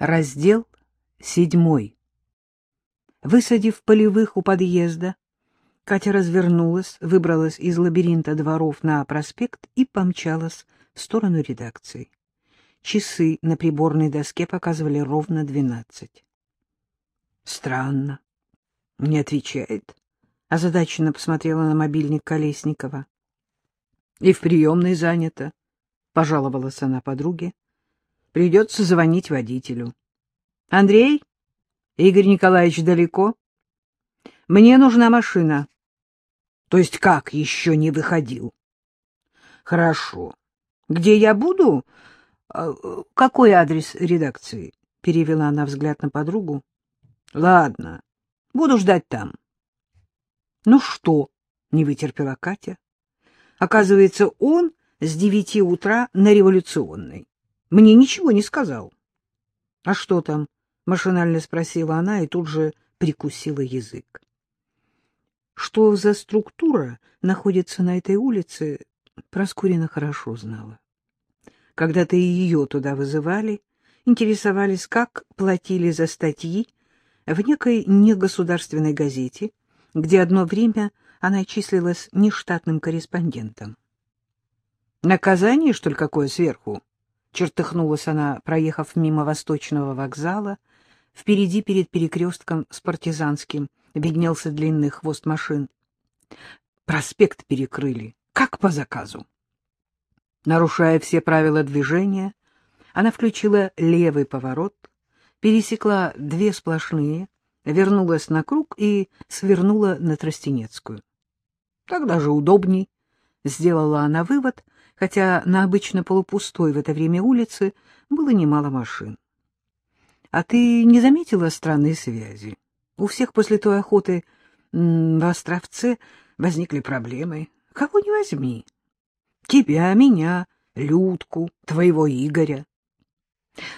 Раздел седьмой. Высадив полевых у подъезда, Катя развернулась, выбралась из лабиринта дворов на проспект и помчалась в сторону редакции. Часы на приборной доске показывали ровно двенадцать. Странно. Не отвечает. Озадаченно посмотрела на мобильник Колесникова. И в приемной занято, — пожаловалась она подруге. Придется звонить водителю. — Андрей? Игорь Николаевич далеко? — Мне нужна машина. — То есть как еще не выходил? — Хорошо. Где я буду? А, — Какой адрес редакции? — перевела она взгляд на подругу. — Ладно, буду ждать там. — Ну что? — не вытерпела Катя. Оказывается, он с девяти утра на революционной. Мне ничего не сказал. — А что там? — машинально спросила она и тут же прикусила язык. Что за структура находится на этой улице, Проскурина хорошо знала. Когда-то и ее туда вызывали, интересовались, как платили за статьи в некой негосударственной газете, где одно время она числилась нештатным корреспондентом. Наказание, что ли, какое сверху? Чертыхнулась она, проехав мимо восточного вокзала. Впереди, перед перекрестком с партизанским, виднелся длинный хвост машин. Проспект перекрыли, как по заказу. Нарушая все правила движения, она включила левый поворот, пересекла две сплошные, вернулась на круг и свернула на Тростенецкую. Так даже удобней, — сделала она вывод, хотя на обычно полупустой в это время улице было немало машин. — А ты не заметила странные связи? У всех после той охоты в Островце возникли проблемы. Кого не возьми. Тебя, меня, Людку, твоего Игоря.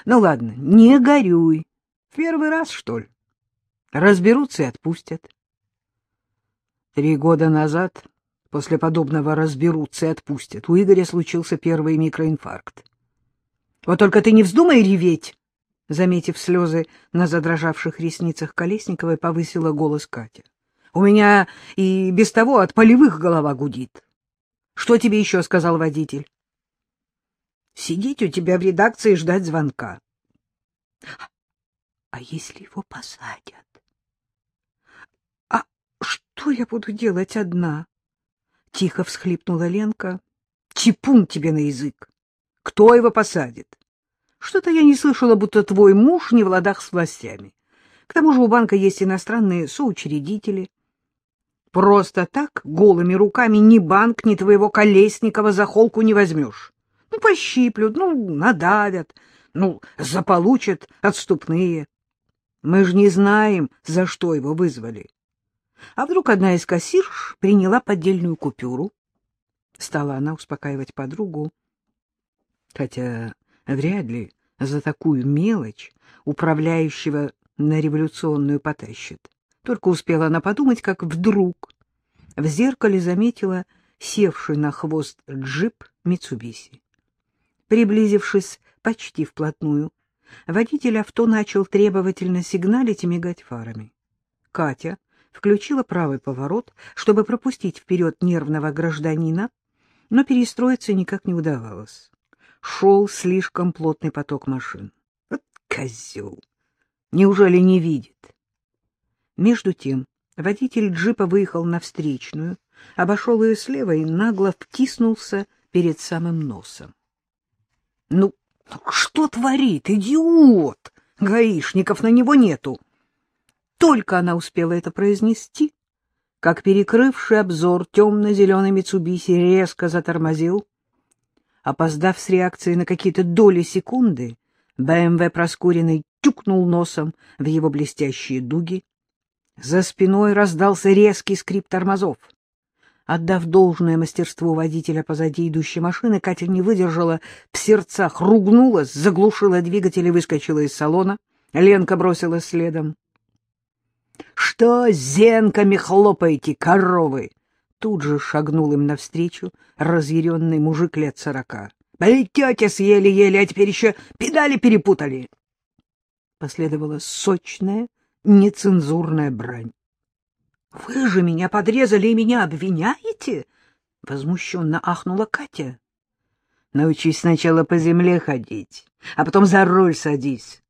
Ну ладно, не горюй. В первый раз, что ли? Разберутся и отпустят. Три года назад После подобного разберутся и отпустят. У Игоря случился первый микроинфаркт. — Вот только ты не вздумай реветь! — заметив слезы на задрожавших ресницах Колесниковой, повысила голос Катя. — У меня и без того от полевых голова гудит. — Что тебе еще сказал водитель? — Сидеть у тебя в редакции и ждать звонка. — А если его посадят? — А что я буду делать одна? — тихо всхлипнула Ленка. — Типун тебе на язык! Кто его посадит? Что-то я не слышала, будто твой муж не в ладах с властями. К тому же у банка есть иностранные соучредители. Просто так голыми руками ни банк, ни твоего Колесникова за холку не возьмешь. Ну, пощиплют, ну, надавят, ну, заполучат отступные. Мы же не знаем, за что его вызвали. А вдруг одна из кассирш приняла поддельную купюру? Стала она успокаивать подругу. Хотя вряд ли за такую мелочь управляющего на революционную потащит. Только успела она подумать, как вдруг в зеркале заметила севший на хвост джип Митсубиси. Приблизившись почти вплотную, водитель авто начал требовательно сигналить и мигать фарами. Катя включила правый поворот, чтобы пропустить вперед нервного гражданина, но перестроиться никак не удавалось. Шел слишком плотный поток машин. Вот козел! Неужели не видит? Между тем водитель джипа выехал на встречную, обошел ее слева и нагло втиснулся перед самым носом. — Ну, что творит, идиот? Гаишников на него нету. Только она успела это произнести, как перекрывший обзор темно-зеленый Митсубиси резко затормозил. Опоздав с реакцией на какие-то доли секунды, БМВ Проскуренный тюкнул носом в его блестящие дуги. За спиной раздался резкий скрип тормозов. Отдав должное мастерству водителя позади идущей машины, Катя не выдержала, в сердцах ругнулась, заглушила двигатель и выскочила из салона. Ленка бросилась следом. — Что зенками хлопаете, коровы? Тут же шагнул им навстречу разъяренный мужик лет сорока. — Полетете съели-еле, а теперь еще педали перепутали. Последовала сочная, нецензурная брань. — Вы же меня подрезали и меня обвиняете? — возмущенно ахнула Катя. — Научись сначала по земле ходить, а потом за руль садись.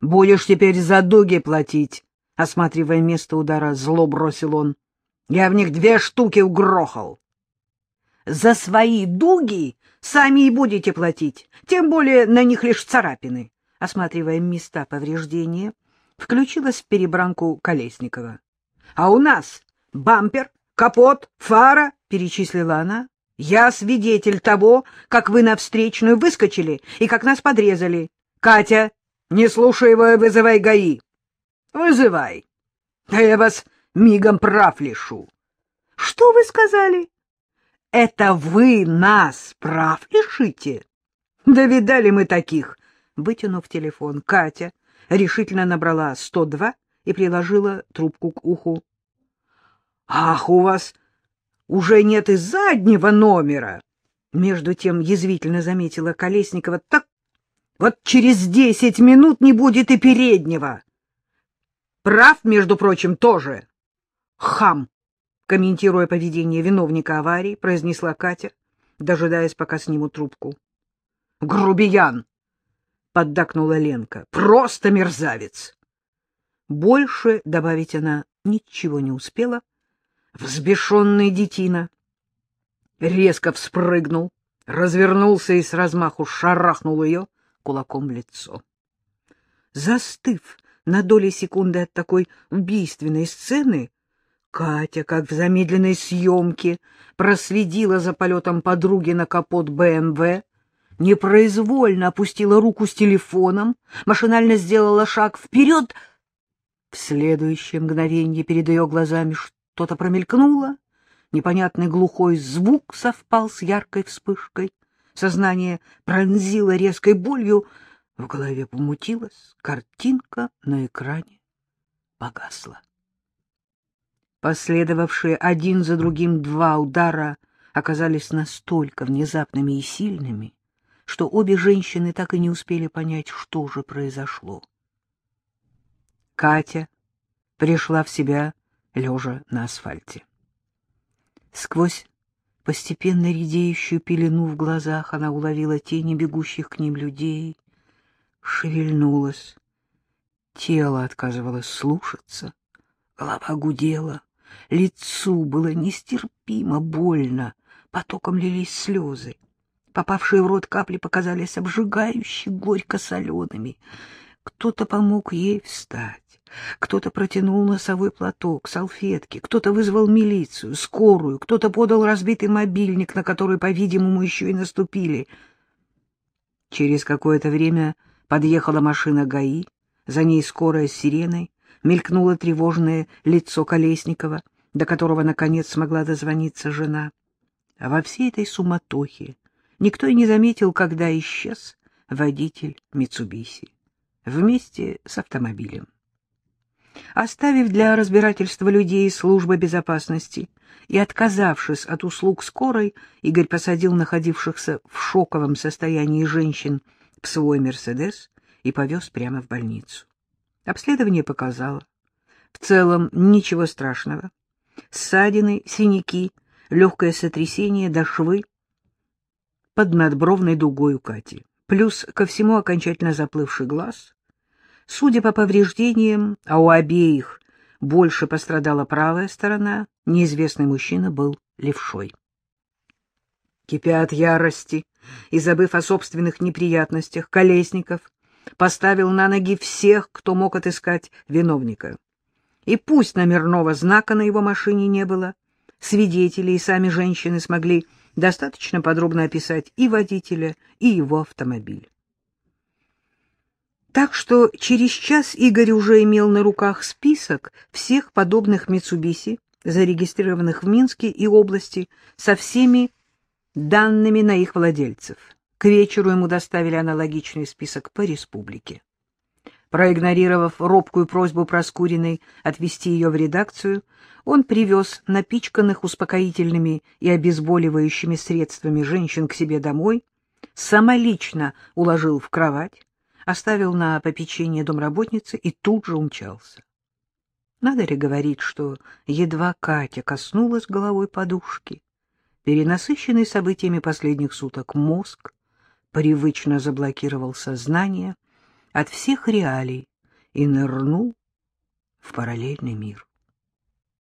Будешь теперь за дуги платить, — осматривая место удара, зло бросил он. — Я в них две штуки угрохал. — За свои дуги сами и будете платить, тем более на них лишь царапины. Осматривая места повреждения, включилась в перебранку Колесникова. — А у нас бампер, капот, фара, — перечислила она. — Я свидетель того, как вы на встречную выскочили и как нас подрезали. Катя, не слушай его вызывай ГАИ. — Вызывай. Да я вас мигом прав лишу. — Что вы сказали? — Это вы нас прав лишите? — Да видали мы таких. Вытянув телефон, Катя решительно набрала 102 и приложила трубку к уху. — Ах, у вас уже нет и заднего номера! Между тем язвительно заметила Колесникова. — Так вот через десять минут не будет и переднего. Прав, между прочим, тоже. Хам! Комментируя поведение виновника аварии, произнесла Катя, дожидаясь, пока снимут трубку. — Грубиян! — поддакнула Ленка. — Просто мерзавец! Больше добавить она ничего не успела. Взбешенный детина резко вспрыгнул, развернулся и с размаху шарахнул ее кулаком в лицо. Застыв на доли секунды от такой убийственной сцены, Катя, как в замедленной съемке, проследила за полетом подруги на капот БМВ, непроизвольно опустила руку с телефоном, машинально сделала шаг вперед — в следующее мгновение перед ее глазами что-то промелькнуло, непонятный глухой звук совпал с яркой вспышкой, сознание пронзило резкой болью, в голове помутилась, картинка на экране погасла. Последовавшие один за другим два удара оказались настолько внезапными и сильными, что обе женщины так и не успели понять, что же произошло. Катя пришла в себя, лежа на асфальте. Сквозь постепенно редеющую пелену в глазах она уловила тени бегущих к ним людей, шевельнулась. Тело отказывалось слушаться, голова гудела, лицу было нестерпимо больно, потоком лились слезы. Попавшие в рот капли показались обжигающе горько-солеными. Кто-то помог ей встать. Кто-то протянул носовой платок, салфетки, кто-то вызвал милицию, скорую, кто-то подал разбитый мобильник, на который, по-видимому, еще и наступили. Через какое-то время подъехала машина ГАИ, за ней скорая с сиреной, мелькнуло тревожное лицо Колесникова, до которого, наконец, смогла дозвониться жена. А во всей этой суматохе никто и не заметил, когда исчез водитель Митсубиси вместе с автомобилем. Оставив для разбирательства людей службы безопасности и отказавшись от услуг скорой, Игорь посадил находившихся в шоковом состоянии женщин в свой «Мерседес» и повез прямо в больницу. Обследование показало. В целом ничего страшного. Ссадины, синяки, легкое сотрясение до швы под надбровной дугой у Кати. Плюс ко всему окончательно заплывший глаз, Судя по повреждениям, а у обеих больше пострадала правая сторона, неизвестный мужчина был левшой. Кипя от ярости и забыв о собственных неприятностях, Колесников поставил на ноги всех, кто мог отыскать виновника. И пусть номерного знака на его машине не было, свидетели и сами женщины смогли достаточно подробно описать и водителя, и его автомобиль. Так что через час Игорь уже имел на руках список всех подобных Митсубиси, зарегистрированных в Минске и области, со всеми данными на их владельцев. К вечеру ему доставили аналогичный список по республике. Проигнорировав робкую просьбу Проскуриной отвезти ее в редакцию, он привез напичканных успокоительными и обезболивающими средствами женщин к себе домой, самолично уложил в кровать, оставил на попечение домработницы и тут же умчался. Надо ли говорить, что едва Катя коснулась головой подушки, перенасыщенный событиями последних суток мозг привычно заблокировал сознание от всех реалий и нырнул в параллельный мир.